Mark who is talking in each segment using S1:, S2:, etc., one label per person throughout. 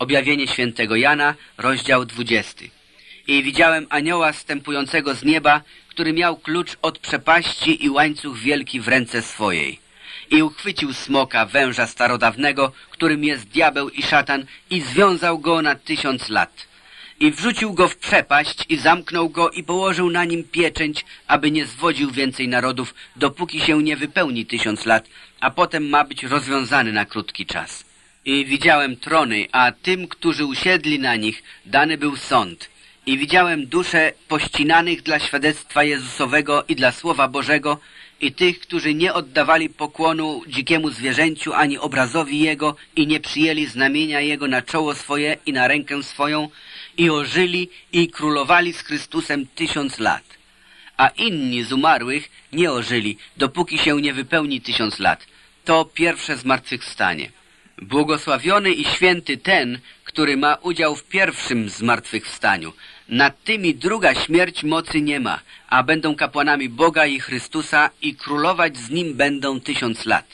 S1: Objawienie świętego Jana, rozdział 20. I widziałem anioła stępującego z nieba, który miał klucz od przepaści i łańcuch wielki w ręce swojej. I uchwycił smoka, węża starodawnego, którym jest diabeł i szatan, i związał go na tysiąc lat. I wrzucił go w przepaść i zamknął go i położył na nim pieczęć, aby nie zwodził więcej narodów, dopóki się nie wypełni tysiąc lat, a potem ma być rozwiązany na krótki czas. I widziałem trony, a tym, którzy usiedli na nich, dany był sąd. I widziałem dusze pościnanych dla świadectwa Jezusowego i dla Słowa Bożego i tych, którzy nie oddawali pokłonu dzikiemu zwierzęciu ani obrazowi Jego i nie przyjęli znamienia Jego na czoło swoje i na rękę swoją i ożyli i królowali z Chrystusem tysiąc lat. A inni z umarłych nie ożyli, dopóki się nie wypełni tysiąc lat. To pierwsze zmartwychwstanie. Błogosławiony i święty ten, który ma udział w pierwszym zmartwychwstaniu. Nad tymi druga śmierć mocy nie ma, a będą kapłanami Boga i Chrystusa i królować z nim będą tysiąc lat.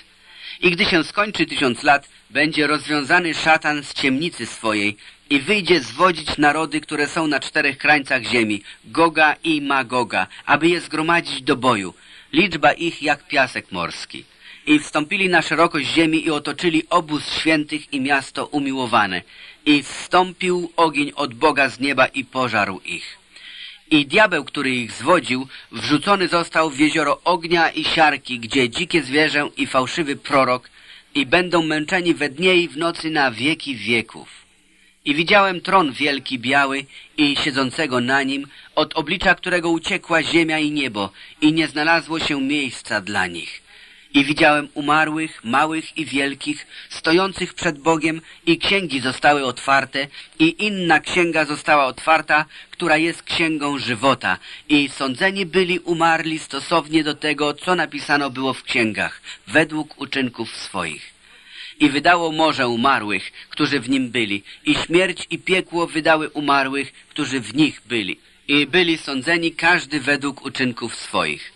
S1: I gdy się skończy tysiąc lat, będzie rozwiązany szatan z ciemnicy swojej i wyjdzie zwodzić narody, które są na czterech krańcach ziemi, Goga i Magoga, aby je zgromadzić do boju. Liczba ich jak piasek morski. I wstąpili na szerokość ziemi i otoczyli obóz świętych i miasto umiłowane. I wstąpił ogień od Boga z nieba i pożarł ich. I diabeł, który ich zwodził, wrzucony został w jezioro ognia i siarki, gdzie dzikie zwierzę i fałszywy prorok i będą męczeni we dnie i w nocy na wieki wieków. I widziałem tron wielki biały i siedzącego na nim, od oblicza którego uciekła ziemia i niebo i nie znalazło się miejsca dla nich. I widziałem umarłych, małych i wielkich, stojących przed Bogiem i księgi zostały otwarte i inna księga została otwarta, która jest księgą żywota i sądzeni byli umarli stosownie do tego, co napisano było w księgach, według uczynków swoich. I wydało morze umarłych, którzy w nim byli, i śmierć i piekło wydały umarłych, którzy w nich byli. I byli sądzeni każdy według uczynków swoich.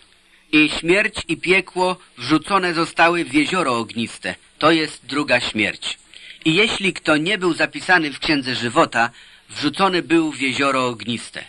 S1: I śmierć i piekło wrzucone zostały w jezioro ogniste. To jest druga śmierć. I jeśli kto nie był zapisany w księdze żywota, wrzucony był w jezioro ogniste.